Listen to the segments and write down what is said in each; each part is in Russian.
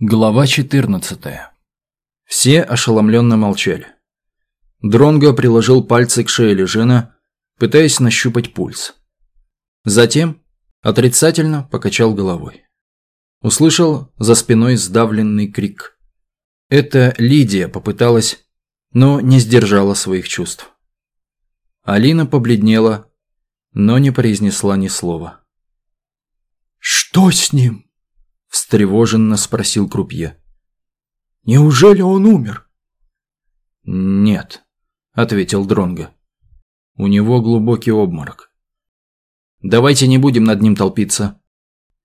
Глава 14. Все ошеломленно молчали. Дронго приложил пальцы к шее Лежена, пытаясь нащупать пульс. Затем отрицательно покачал головой. Услышал за спиной сдавленный крик. Это Лидия попыталась, но не сдержала своих чувств. Алина побледнела, но не произнесла ни слова. «Что с ним?» – встревоженно спросил Крупье. «Неужели он умер?» «Нет», – ответил Дронго. «У него глубокий обморок. Давайте не будем над ним толпиться.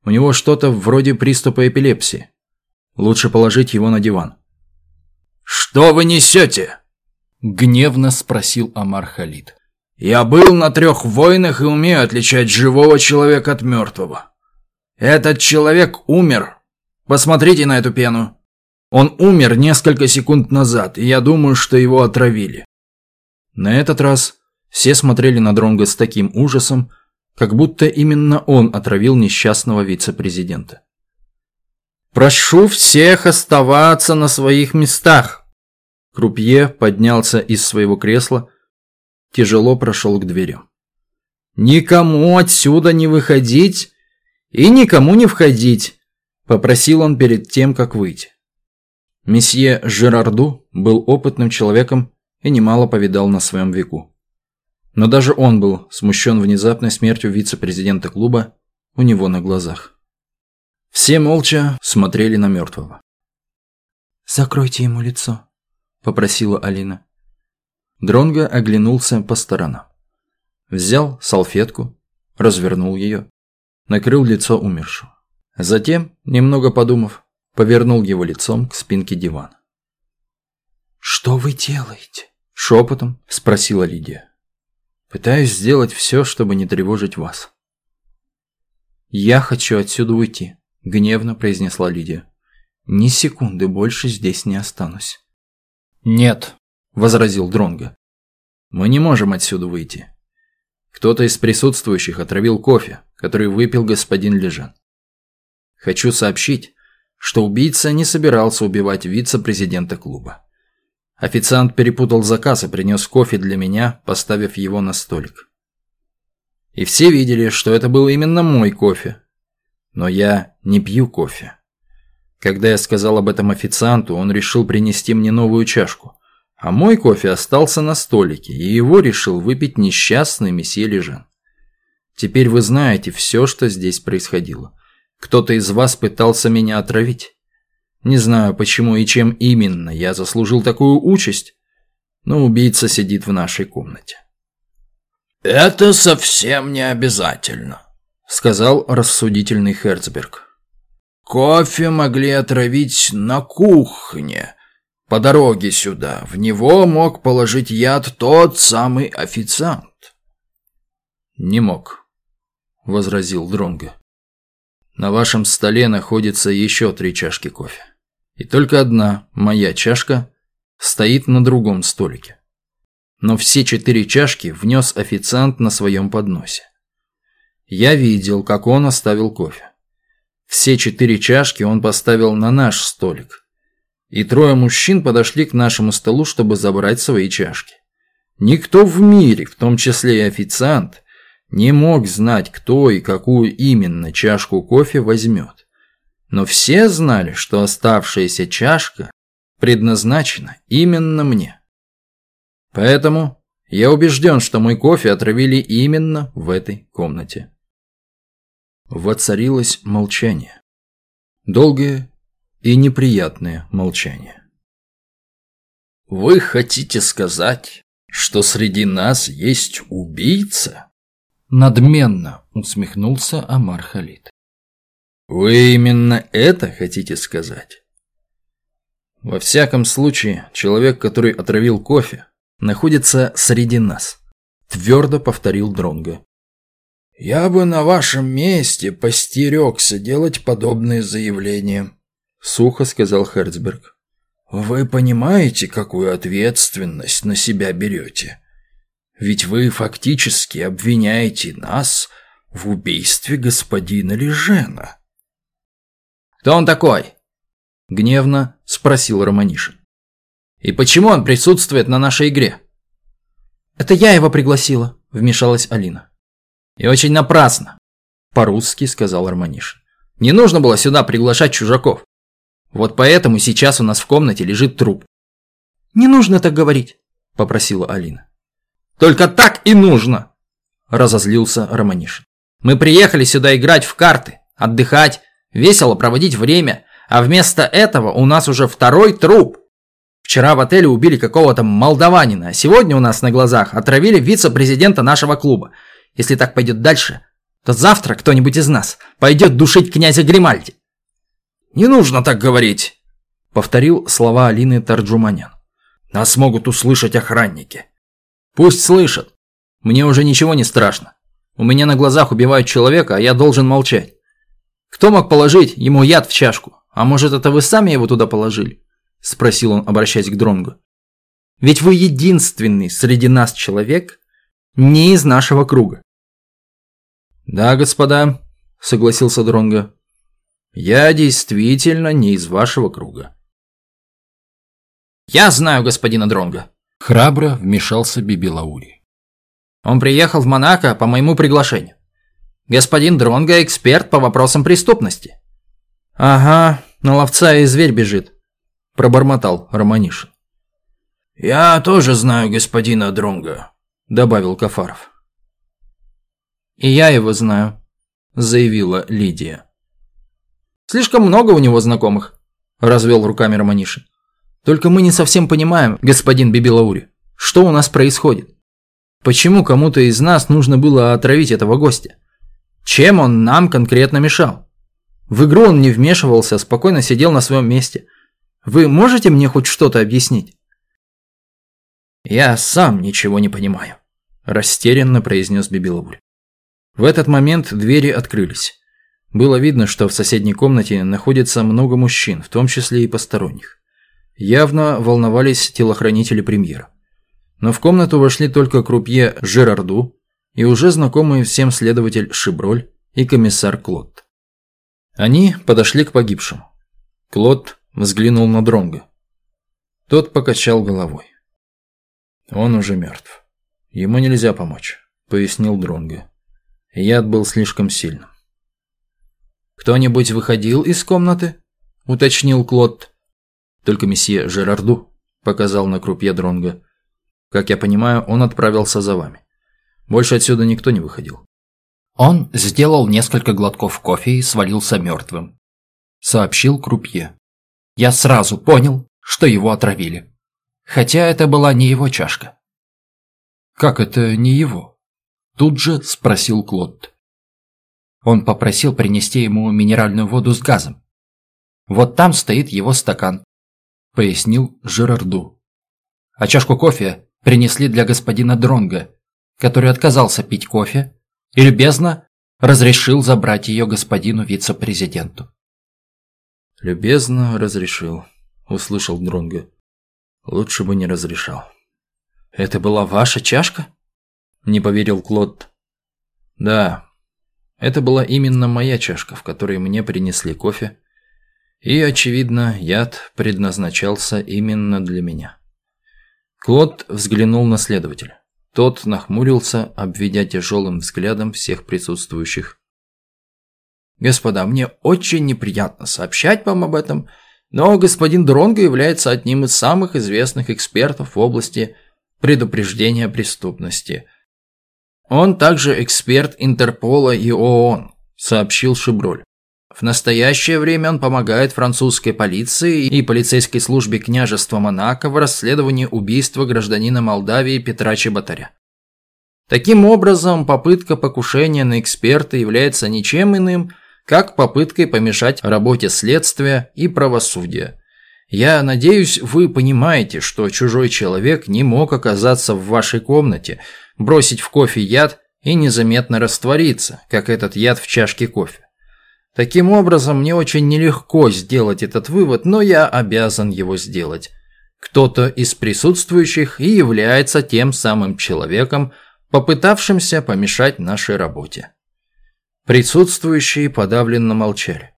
У него что-то вроде приступа эпилепсии. Лучше положить его на диван». «Что вы несете?» – гневно спросил Амар Халид. «Я был на трех войнах и умею отличать живого человека от мертвого. Этот человек умер. Посмотрите на эту пену. Он умер несколько секунд назад, и я думаю, что его отравили. На этот раз все смотрели на Дронга с таким ужасом, как будто именно он отравил несчастного вице-президента. «Прошу всех оставаться на своих местах!» Крупье поднялся из своего кресла, тяжело прошел к дверям. «Никому отсюда не выходить «И никому не входить», – попросил он перед тем, как выйти. Месье Жерарду был опытным человеком и немало повидал на своем веку. Но даже он был смущен внезапной смертью вице-президента клуба у него на глазах. Все молча смотрели на мертвого. «Закройте ему лицо», – попросила Алина. Дронго оглянулся по сторонам. Взял салфетку, развернул ее накрыл лицо умершего. Затем, немного подумав, повернул его лицом к спинке дивана. «Что вы делаете?» – шепотом спросила Лидия. «Пытаюсь сделать все, чтобы не тревожить вас». «Я хочу отсюда уйти», – гневно произнесла Лидия. «Ни секунды больше здесь не останусь». «Нет», – возразил Дронго. «Мы не можем отсюда выйти. Кто-то из присутствующих отравил кофе, который выпил господин Лежан. Хочу сообщить, что убийца не собирался убивать вице-президента клуба. Официант перепутал заказ и принес кофе для меня, поставив его на столик. И все видели, что это был именно мой кофе. Но я не пью кофе. Когда я сказал об этом официанту, он решил принести мне новую чашку. А мой кофе остался на столике, и его решил выпить несчастный месье Лежан. Теперь вы знаете все, что здесь происходило. Кто-то из вас пытался меня отравить. Не знаю, почему и чем именно я заслужил такую участь, но убийца сидит в нашей комнате. «Это совсем не обязательно», — сказал рассудительный Херцберг. «Кофе могли отравить на кухне, по дороге сюда. В него мог положить яд тот самый официант. Не мог, возразил Дронго. На вашем столе находится еще три чашки кофе. И только одна, моя чашка, стоит на другом столике. Но все четыре чашки внес официант на своем подносе. Я видел, как он оставил кофе. Все четыре чашки он поставил на наш столик и трое мужчин подошли к нашему столу, чтобы забрать свои чашки. Никто в мире, в том числе и официант, не мог знать, кто и какую именно чашку кофе возьмет. Но все знали, что оставшаяся чашка предназначена именно мне. Поэтому я убежден, что мой кофе отравили именно в этой комнате. Воцарилось молчание. Долгое и неприятное молчание. «Вы хотите сказать, что среди нас есть убийца?» Надменно усмехнулся Амар Халид. «Вы именно это хотите сказать?» «Во всяком случае, человек, который отравил кофе, находится среди нас», твердо повторил Дронго. «Я бы на вашем месте постерегся делать подобные заявления», сухо сказал Херцберг. «Вы понимаете, какую ответственность на себя берете? Ведь вы фактически обвиняете нас в убийстве господина Лежена». «Кто он такой?» Гневно спросил Романишин. «И почему он присутствует на нашей игре?» «Это я его пригласила», – вмешалась Алина. «И очень напрасно», – по-русски сказал Романишин. «Не нужно было сюда приглашать чужаков. Вот поэтому сейчас у нас в комнате лежит труп». «Не нужно так говорить», – попросила Алина. «Только так и нужно!» – разозлился Романишин. «Мы приехали сюда играть в карты, отдыхать, весело проводить время, а вместо этого у нас уже второй труп. Вчера в отеле убили какого-то молдаванина, а сегодня у нас на глазах отравили вице-президента нашего клуба. Если так пойдет дальше, то завтра кто-нибудь из нас пойдет душить князя Гримальди». «Не нужно так говорить», – повторил слова Алины Тарджуманян. «Нас могут услышать охранники». «Пусть слышат. Мне уже ничего не страшно. У меня на глазах убивают человека, а я должен молчать. Кто мог положить ему яд в чашку? А может, это вы сами его туда положили?» Спросил он, обращаясь к Дронгу. «Ведь вы единственный среди нас человек не из нашего круга». «Да, господа», – согласился Дронго. «Я действительно не из вашего круга». «Я знаю господина Дронга», – храбро вмешался Биби Лаури. «Он приехал в Монако по моему приглашению. Господин Дронга – эксперт по вопросам преступности». «Ага, на ловца и зверь бежит», – пробормотал Романишин. «Я тоже знаю господина Дронга», – добавил Кафаров. «И я его знаю», – заявила Лидия. «Слишком много у него знакомых», – развел руками Романишин. «Только мы не совсем понимаем, господин Бибилаури, что у нас происходит. Почему кому-то из нас нужно было отравить этого гостя? Чем он нам конкретно мешал? В игру он не вмешивался, спокойно сидел на своем месте. Вы можете мне хоть что-то объяснить?» «Я сам ничего не понимаю», – растерянно произнес Бибилаури. В этот момент двери открылись. Было видно, что в соседней комнате находится много мужчин, в том числе и посторонних. Явно волновались телохранители премьера. Но в комнату вошли только крупье Жерарду и уже знакомый всем следователь Шиброль и комиссар Клод. Они подошли к погибшему. Клод взглянул на Дронга. Тот покачал головой. Он уже мертв. Ему нельзя помочь, пояснил Дронга. Яд был слишком сильным. «Кто-нибудь выходил из комнаты?» – уточнил Клод. «Только месье Жерарду», – показал на крупье Дронга. «Как я понимаю, он отправился за вами. Больше отсюда никто не выходил». Он сделал несколько глотков кофе и свалился мертвым. Сообщил крупье. Я сразу понял, что его отравили. Хотя это была не его чашка. «Как это не его?» Тут же спросил Клод. Он попросил принести ему минеральную воду с газом. Вот там стоит его стакан, пояснил Жерарду. А чашку кофе принесли для господина Дронга, который отказался пить кофе и любезно разрешил забрать ее господину вице-президенту. «Любезно разрешил», – услышал Дронга. «Лучше бы не разрешал». «Это была ваша чашка?» Не поверил Клод. Да, это была именно моя чашка, в которой мне принесли кофе. И, очевидно, яд предназначался именно для меня. Клод взглянул на следователя. Тот нахмурился, обведя тяжелым взглядом всех присутствующих. «Господа, мне очень неприятно сообщать вам об этом, но господин Дронго является одним из самых известных экспертов в области предупреждения преступности. Он также эксперт Интерпола и ООН, сообщил Шиброль. В настоящее время он помогает французской полиции и полицейской службе княжества Монако в расследовании убийства гражданина Молдавии Петра Чеботаря. Таким образом, попытка покушения на эксперта является ничем иным, как попыткой помешать работе следствия и правосудия. Я надеюсь, вы понимаете, что чужой человек не мог оказаться в вашей комнате – бросить в кофе яд и незаметно раствориться, как этот яд в чашке кофе. Таким образом, мне очень нелегко сделать этот вывод, но я обязан его сделать. Кто-то из присутствующих и является тем самым человеком, попытавшимся помешать нашей работе. Присутствующие подавленно молчали.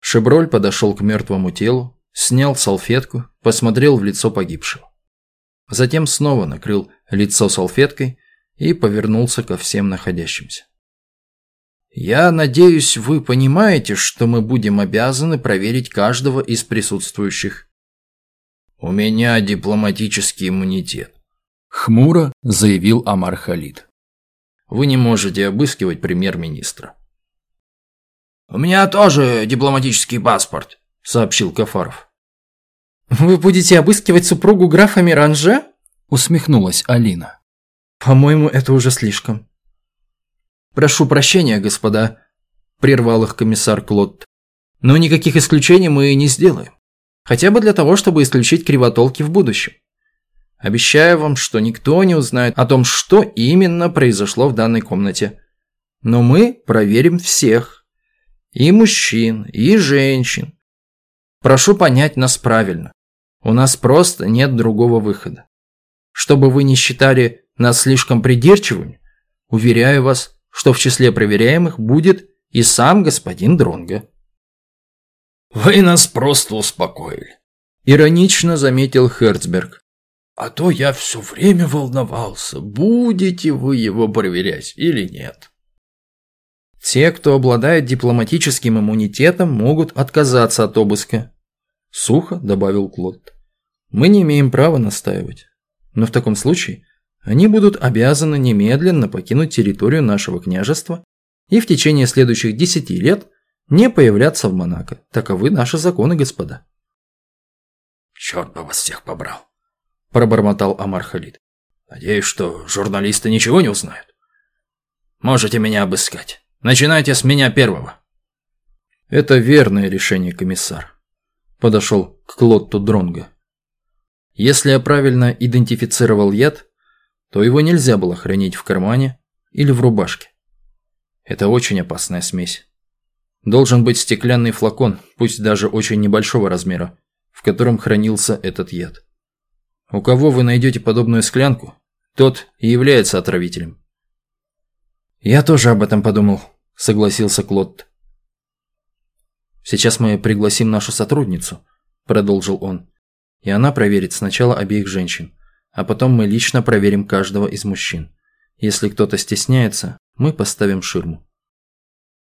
Шеброль подошел к мертвому телу, снял салфетку, посмотрел в лицо погибшего. Затем снова накрыл лицо салфеткой и повернулся ко всем находящимся. «Я надеюсь, вы понимаете, что мы будем обязаны проверить каждого из присутствующих». «У меня дипломатический иммунитет», – хмуро заявил Амар Халид. «Вы не можете обыскивать премьер-министра». «У меня тоже дипломатический паспорт», – сообщил Кафаров. «Вы будете обыскивать супругу графа Миранже?» – усмехнулась Алина. «По-моему, это уже слишком». «Прошу прощения, господа», – прервал их комиссар Клод. «Но никаких исключений мы не сделаем. Хотя бы для того, чтобы исключить кривотолки в будущем. Обещаю вам, что никто не узнает о том, что именно произошло в данной комнате. Но мы проверим всех. И мужчин, и женщин. Прошу понять нас правильно. У нас просто нет другого выхода. Чтобы вы не считали нас слишком придирчивыми, уверяю вас, что в числе проверяемых будет и сам господин Дронга. «Вы нас просто успокоили», – иронично заметил Херцберг. «А то я все время волновался, будете вы его проверять или нет». Те, кто обладает дипломатическим иммунитетом, могут отказаться от обыска. Сухо добавил Клод. Мы не имеем права настаивать. Но в таком случае они будут обязаны немедленно покинуть территорию нашего княжества и в течение следующих десяти лет не появляться в Монако. Таковы наши законы, господа. «Черт бы вас всех побрал!» – пробормотал Амар Халид. «Надеюсь, что журналисты ничего не узнают. Можете меня обыскать. Начинайте с меня первого». «Это верное решение, комиссар», – подошел к Клотту Дронго. Если я правильно идентифицировал яд, то его нельзя было хранить в кармане или в рубашке. Это очень опасная смесь. Должен быть стеклянный флакон, пусть даже очень небольшого размера, в котором хранился этот яд. У кого вы найдете подобную склянку, тот и является отравителем. «Я тоже об этом подумал», – согласился Клод. «Сейчас мы пригласим нашу сотрудницу», – продолжил он, – «и она проверит сначала обеих женщин, а потом мы лично проверим каждого из мужчин. Если кто-то стесняется, мы поставим ширму.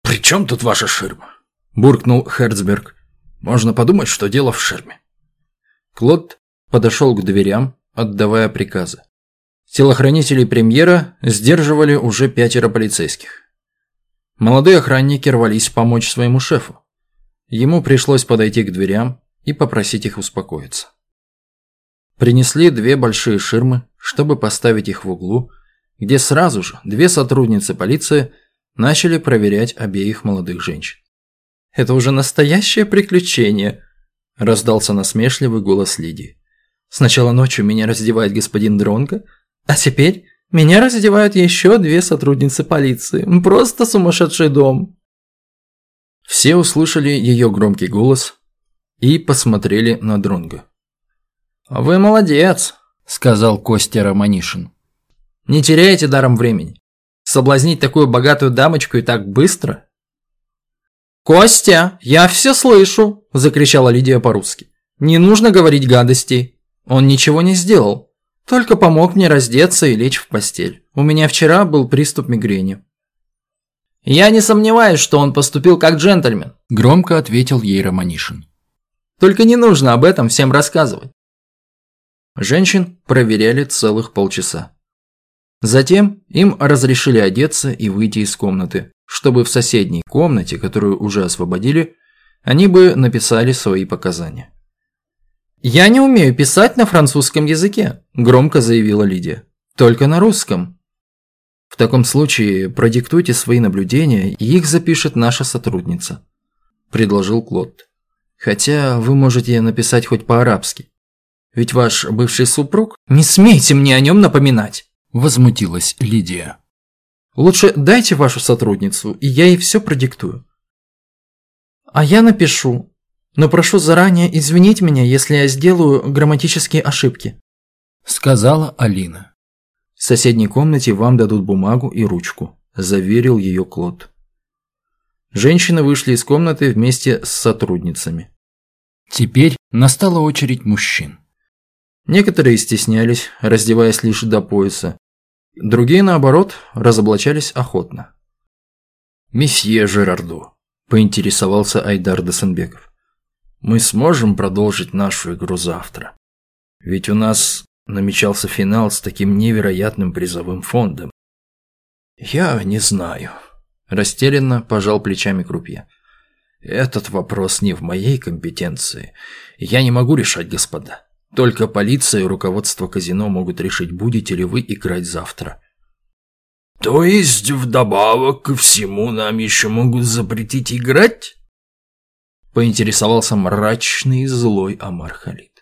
«При чем тут ваша ширма?» – буркнул Херцберг. «Можно подумать, что дело в ширме». Клод подошел к дверям, отдавая приказы. Телохранителей премьера сдерживали уже пятеро полицейских. Молодые охранники рвались помочь своему шефу. Ему пришлось подойти к дверям и попросить их успокоиться. Принесли две большие ширмы, чтобы поставить их в углу, где сразу же две сотрудницы полиции начали проверять обеих молодых женщин. «Это уже настоящее приключение», – раздался насмешливый голос Лидии. «Сначала ночью меня раздевает господин Дронго, а теперь меня раздевают еще две сотрудницы полиции. Просто сумасшедший дом». Все услышали ее громкий голос и посмотрели на Дронго. «Вы молодец», – сказал Костя Романишин. «Не теряйте даром времени. Соблазнить такую богатую дамочку и так быстро?» «Костя, я все слышу!» – закричала Лидия по-русски. «Не нужно говорить гадостей. Он ничего не сделал. Только помог мне раздеться и лечь в постель. У меня вчера был приступ мигрени». «Я не сомневаюсь, что он поступил как джентльмен», – громко ответил ей Романишин. «Только не нужно об этом всем рассказывать. Женщин проверяли целых полчаса. Затем им разрешили одеться и выйти из комнаты, чтобы в соседней комнате, которую уже освободили, они бы написали свои показания. «Я не умею писать на французском языке», – громко заявила Лидия. «Только на русском». «В таком случае продиктуйте свои наблюдения, и их запишет наша сотрудница», – предложил Клод. «Хотя вы можете написать хоть по-арабски». Ведь ваш бывший супруг... Не смейте мне о нем напоминать!» Возмутилась Лидия. «Лучше дайте вашу сотрудницу, и я ей все продиктую». «А я напишу, но прошу заранее извинить меня, если я сделаю грамматические ошибки», сказала Алина. В соседней комнате вам дадут бумагу и ручку, заверил ее Клод. Женщины вышли из комнаты вместе с сотрудницами. Теперь настала очередь мужчин. Некоторые стеснялись, раздеваясь лишь до пояса. Другие, наоборот, разоблачались охотно. «Месье Жерарду», – поинтересовался Айдар Досенбеков, – «мы сможем продолжить нашу игру завтра? Ведь у нас намечался финал с таким невероятным призовым фондом». «Я не знаю», – растерянно пожал плечами Крупье. «Этот вопрос не в моей компетенции. Я не могу решать, господа. Только полиция и руководство казино могут решить, будете ли вы играть завтра. То есть вдобавок ко всему нам еще могут запретить играть? Поинтересовался мрачный и злой Амар Халид.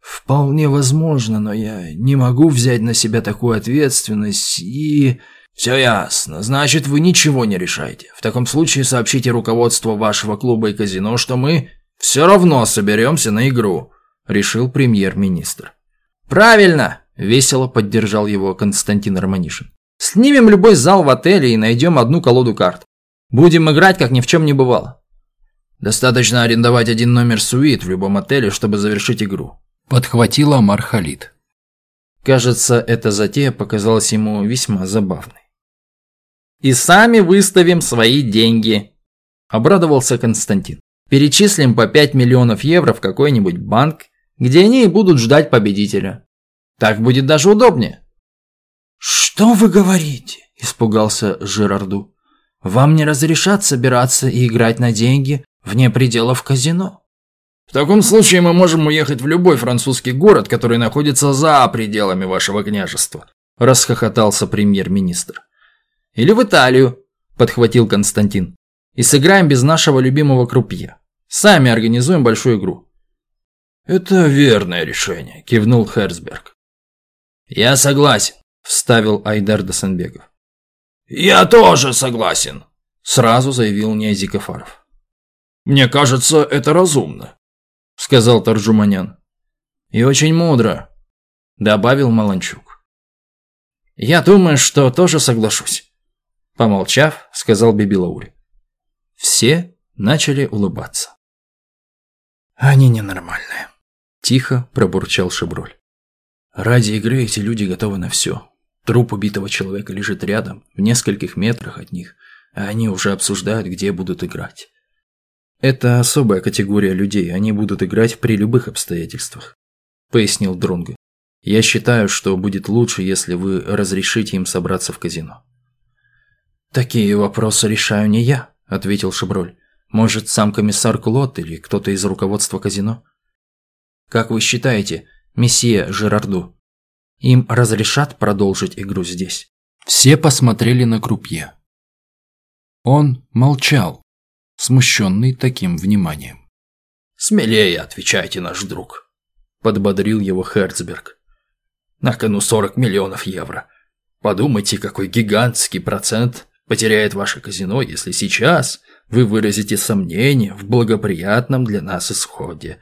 Вполне возможно, но я не могу взять на себя такую ответственность и... Все ясно. Значит, вы ничего не решаете. В таком случае сообщите руководству вашего клуба и казино, что мы все равно соберемся на игру решил премьер-министр. «Правильно!» – весело поддержал его Константин Романишин. «Снимем любой зал в отеле и найдем одну колоду карт. Будем играть, как ни в чем не бывало». «Достаточно арендовать один номер суит в любом отеле, чтобы завершить игру», – подхватила Мархалит. Кажется, эта затея показалась ему весьма забавной. «И сами выставим свои деньги», – обрадовался Константин. «Перечислим по 5 миллионов евро в какой-нибудь банк где они и будут ждать победителя. Так будет даже удобнее. «Что вы говорите?» – испугался Жирарду. «Вам не разрешат собираться и играть на деньги вне пределов казино?» «В таком случае мы можем уехать в любой французский город, который находится за пределами вашего княжества», – расхохотался премьер-министр. «Или в Италию», – подхватил Константин. «И сыграем без нашего любимого крупье. Сами организуем большую игру. «Это верное решение», – кивнул Херцберг. «Я согласен», – вставил Айдар Досанбеков. «Я тоже согласен», – сразу заявил Ниязикофаров. «Мне кажется, это разумно», – сказал Таржуманян. «И очень мудро», – добавил Маланчук. «Я думаю, что тоже соглашусь», – помолчав, сказал Бибилаури. Все начали улыбаться. «Они ненормальные», Тихо пробурчал Шеброль. Ради игры эти люди готовы на все. Труп убитого человека лежит рядом, в нескольких метрах от них, а они уже обсуждают, где будут играть. Это особая категория людей, они будут играть при любых обстоятельствах, пояснил Дронго. Я считаю, что будет лучше, если вы разрешите им собраться в казино. Такие вопросы решаю не я, ответил Шеброль. Может, сам комиссар Клод или кто-то из руководства казино? Как вы считаете, месье Жерарду, им разрешат продолжить игру здесь? Все посмотрели на крупье. Он молчал, смущенный таким вниманием. «Смелее отвечайте, наш друг», – подбодрил его Херцберг. «На кону 40 миллионов евро. Подумайте, какой гигантский процент потеряет ваше казино, если сейчас вы выразите сомнение в благоприятном для нас исходе.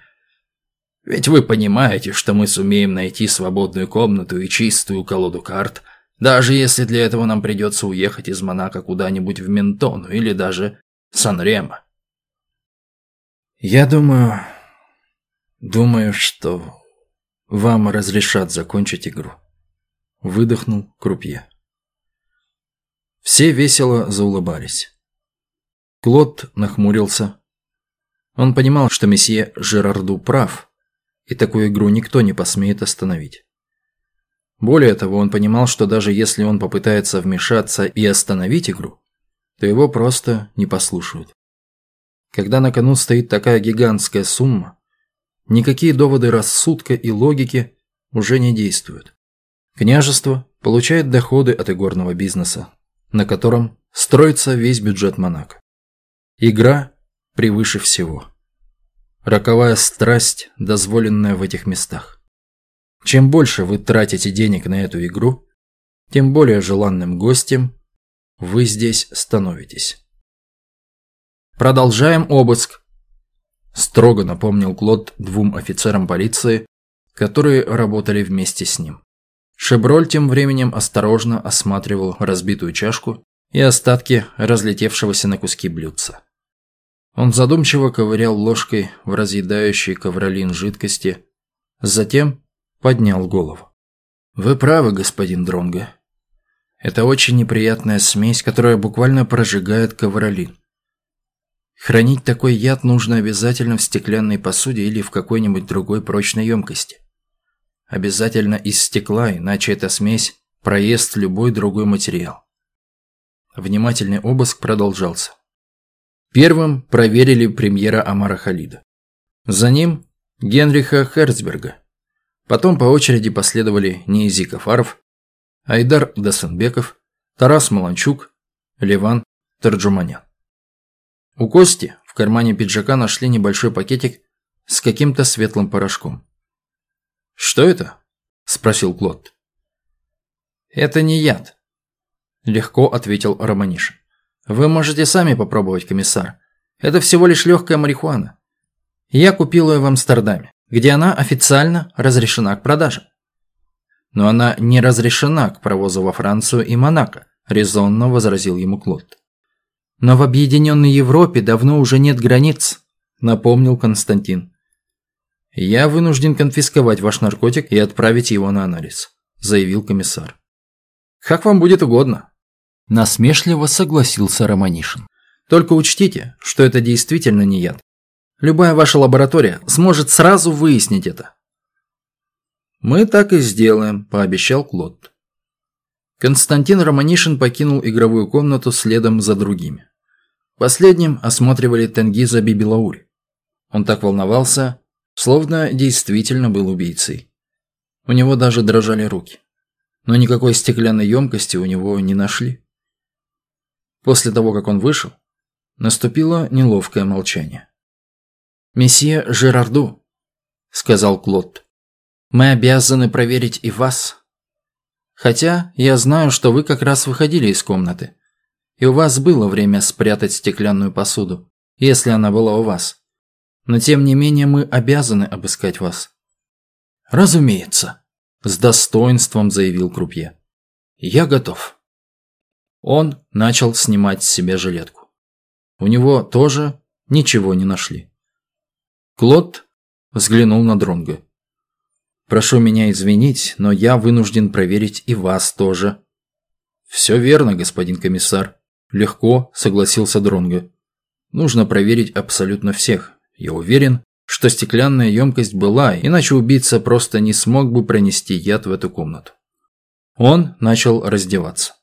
Ведь вы понимаете, что мы сумеем найти свободную комнату и чистую колоду карт, даже если для этого нам придется уехать из Монако куда-нибудь в Ментону или даже Сан-Ремо. Я думаю... Думаю, что вам разрешат закончить игру. Выдохнул Крупье. Все весело заулыбались. Клод нахмурился. Он понимал, что месье Жерарду прав, и такую игру никто не посмеет остановить. Более того, он понимал, что даже если он попытается вмешаться и остановить игру, то его просто не послушают. Когда на кону стоит такая гигантская сумма, никакие доводы рассудка и логики уже не действуют. Княжество получает доходы от игорного бизнеса, на котором строится весь бюджет Монако. Игра превыше всего роковая страсть, дозволенная в этих местах. Чем больше вы тратите денег на эту игру, тем более желанным гостем вы здесь становитесь. Продолжаем обыск, строго напомнил Клод двум офицерам полиции, которые работали вместе с ним. Шеброль тем временем осторожно осматривал разбитую чашку и остатки разлетевшегося на куски блюдца. Он задумчиво ковырял ложкой в разъедающей ковролин жидкости, затем поднял голову. «Вы правы, господин Дронго. Это очень неприятная смесь, которая буквально прожигает ковролин. Хранить такой яд нужно обязательно в стеклянной посуде или в какой-нибудь другой прочной емкости. Обязательно из стекла, иначе эта смесь проест любой другой материал. Внимательный обыск продолжался. Первым проверили премьера Амара Халида. За ним Генриха Херцберга. Потом по очереди последовали Нейзи Кафаров, Айдар Дасанбеков, Тарас Маланчук, Ливан Тарджуманян. У Кости в кармане пиджака нашли небольшой пакетик с каким-то светлым порошком. «Что это?» – спросил Клод. «Это не яд», – легко ответил Романишин. Вы можете сами попробовать, комиссар. Это всего лишь легкая марихуана. Я купил ее в Амстердаме, где она официально разрешена к продаже. Но она не разрешена к провозу во Францию и Монако, резонно возразил ему Клод. Но в объединенной Европе давно уже нет границ, напомнил Константин. Я вынужден конфисковать ваш наркотик и отправить его на анализ, заявил комиссар. Как вам будет угодно, Насмешливо согласился Романишин. Только учтите, что это действительно не яд. Любая ваша лаборатория сможет сразу выяснить это. Мы так и сделаем, пообещал Клод. Константин Романишин покинул игровую комнату следом за другими. Последним осматривали Тенгиза Бибилаури. Он так волновался, словно действительно был убийцей. У него даже дрожали руки. Но никакой стеклянной емкости у него не нашли. После того, как он вышел, наступило неловкое молчание. «Месье Жерарду», — сказал Клод, — «мы обязаны проверить и вас. Хотя я знаю, что вы как раз выходили из комнаты, и у вас было время спрятать стеклянную посуду, если она была у вас. Но тем не менее мы обязаны обыскать вас». «Разумеется», — с достоинством заявил Крупье. «Я готов». Он начал снимать с себя жилетку. У него тоже ничего не нашли. Клод взглянул на Дронга. «Прошу меня извинить, но я вынужден проверить и вас тоже». «Все верно, господин комиссар», – легко согласился Дронга. «Нужно проверить абсолютно всех. Я уверен, что стеклянная емкость была, иначе убийца просто не смог бы пронести яд в эту комнату». Он начал раздеваться.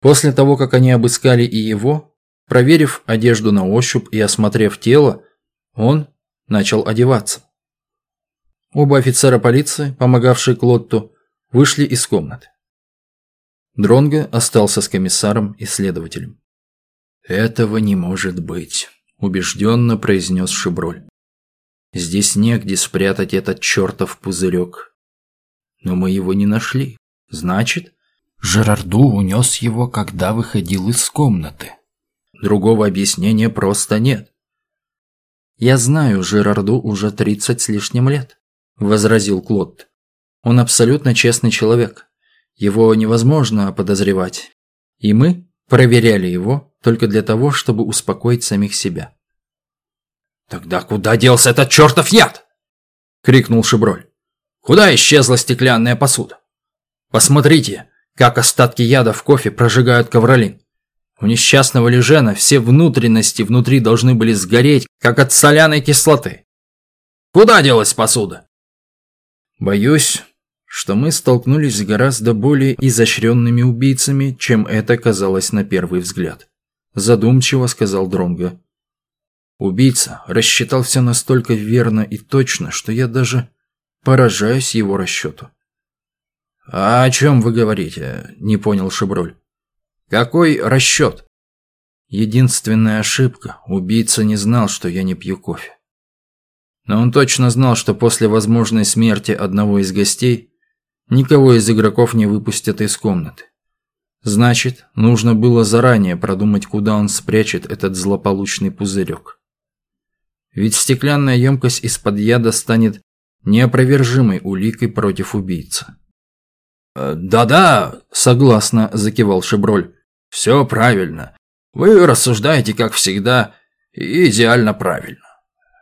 После того, как они обыскали и его, проверив одежду на ощупь и осмотрев тело, он начал одеваться. Оба офицера полиции, помогавшие Клотту, вышли из комнаты. Дронго остался с комиссаром и следователем. «Этого не может быть», – убежденно произнес Шиброль. «Здесь негде спрятать этот чертов пузырек. Но мы его не нашли. Значит, Жерарду унес его, когда выходил из комнаты. Другого объяснения просто нет. «Я знаю Жерарду уже тридцать с лишним лет», – возразил Клод. «Он абсолютно честный человек. Его невозможно подозревать. И мы проверяли его только для того, чтобы успокоить самих себя». «Тогда куда делся этот чертов яд?» – крикнул Шиброль. «Куда исчезла стеклянная посуда? Посмотрите, как остатки яда в кофе прожигают ковролин. У несчастного Лежена все внутренности внутри должны были сгореть, как от соляной кислоты. Куда делась посуда? Боюсь, что мы столкнулись с гораздо более изощренными убийцами, чем это казалось на первый взгляд. Задумчиво сказал Дронго. Убийца рассчитал все настолько верно и точно, что я даже поражаюсь его расчету. «А о чем вы говорите?» – не понял Шиброль. «Какой расчет?» Единственная ошибка – убийца не знал, что я не пью кофе. Но он точно знал, что после возможной смерти одного из гостей никого из игроков не выпустят из комнаты. Значит, нужно было заранее продумать, куда он спрячет этот злополучный пузырек. Ведь стеклянная емкость из-под яда станет неопровержимой уликой против убийцы. Э, «Да-да», – согласно закивал Шиброль. «Все правильно. Вы рассуждаете, как всегда, идеально правильно.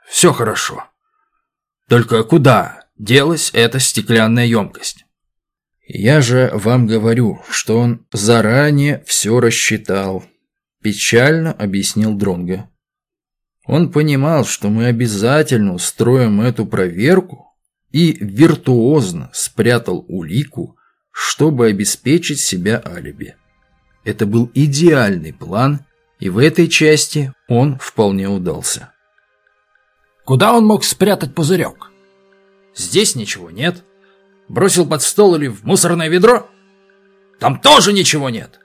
Все хорошо. Только куда делась эта стеклянная емкость? Я же вам говорю, что он заранее все рассчитал. Печально объяснил Дронго. Он понимал, что мы обязательно устроим эту проверку и виртуозно спрятал улику, чтобы обеспечить себя алиби. Это был идеальный план, и в этой части он вполне удался. Куда он мог спрятать пузырек? Здесь ничего нет. Бросил под стол или в мусорное ведро? Там тоже ничего нет.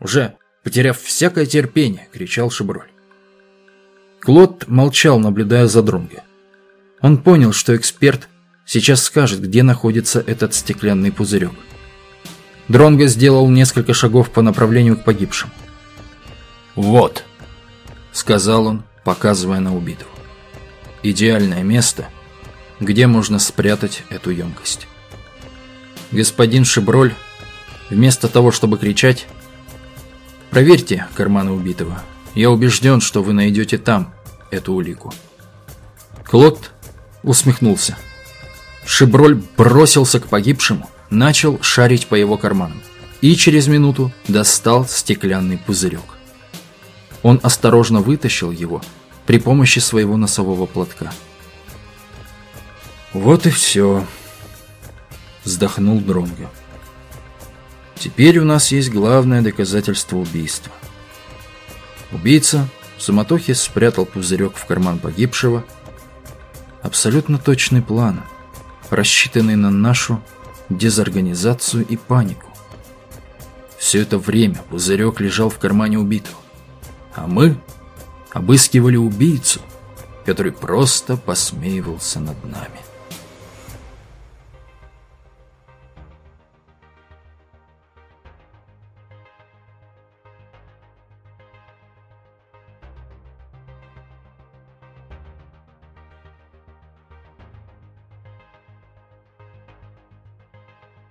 Уже потеряв всякое терпение, кричал Шиброль. Клод молчал, наблюдая за Дронго. Он понял, что эксперт сейчас скажет, где находится этот стеклянный пузырек. Дронго сделал несколько шагов по направлению к погибшим. «Вот», — сказал он, показывая на убитого. «Идеальное место, где можно спрятать эту емкость». Господин Шиброль, вместо того, чтобы кричать, «Проверьте карманы убитого. Я убежден, что вы найдете там эту улику». Клод усмехнулся. Шиброль бросился к погибшему, начал шарить по его карманам и через минуту достал стеклянный пузырек. Он осторожно вытащил его при помощи своего носового платка. «Вот и все», – вздохнул Дронго. «Теперь у нас есть главное доказательство убийства». Убийца в суматохе спрятал пузырек в карман погибшего. Абсолютно точный план, рассчитанный на нашу дезорганизацию и панику. Все это время пузырек лежал в кармане убитого. А мы обыскивали убийцу, который просто посмеивался над нами.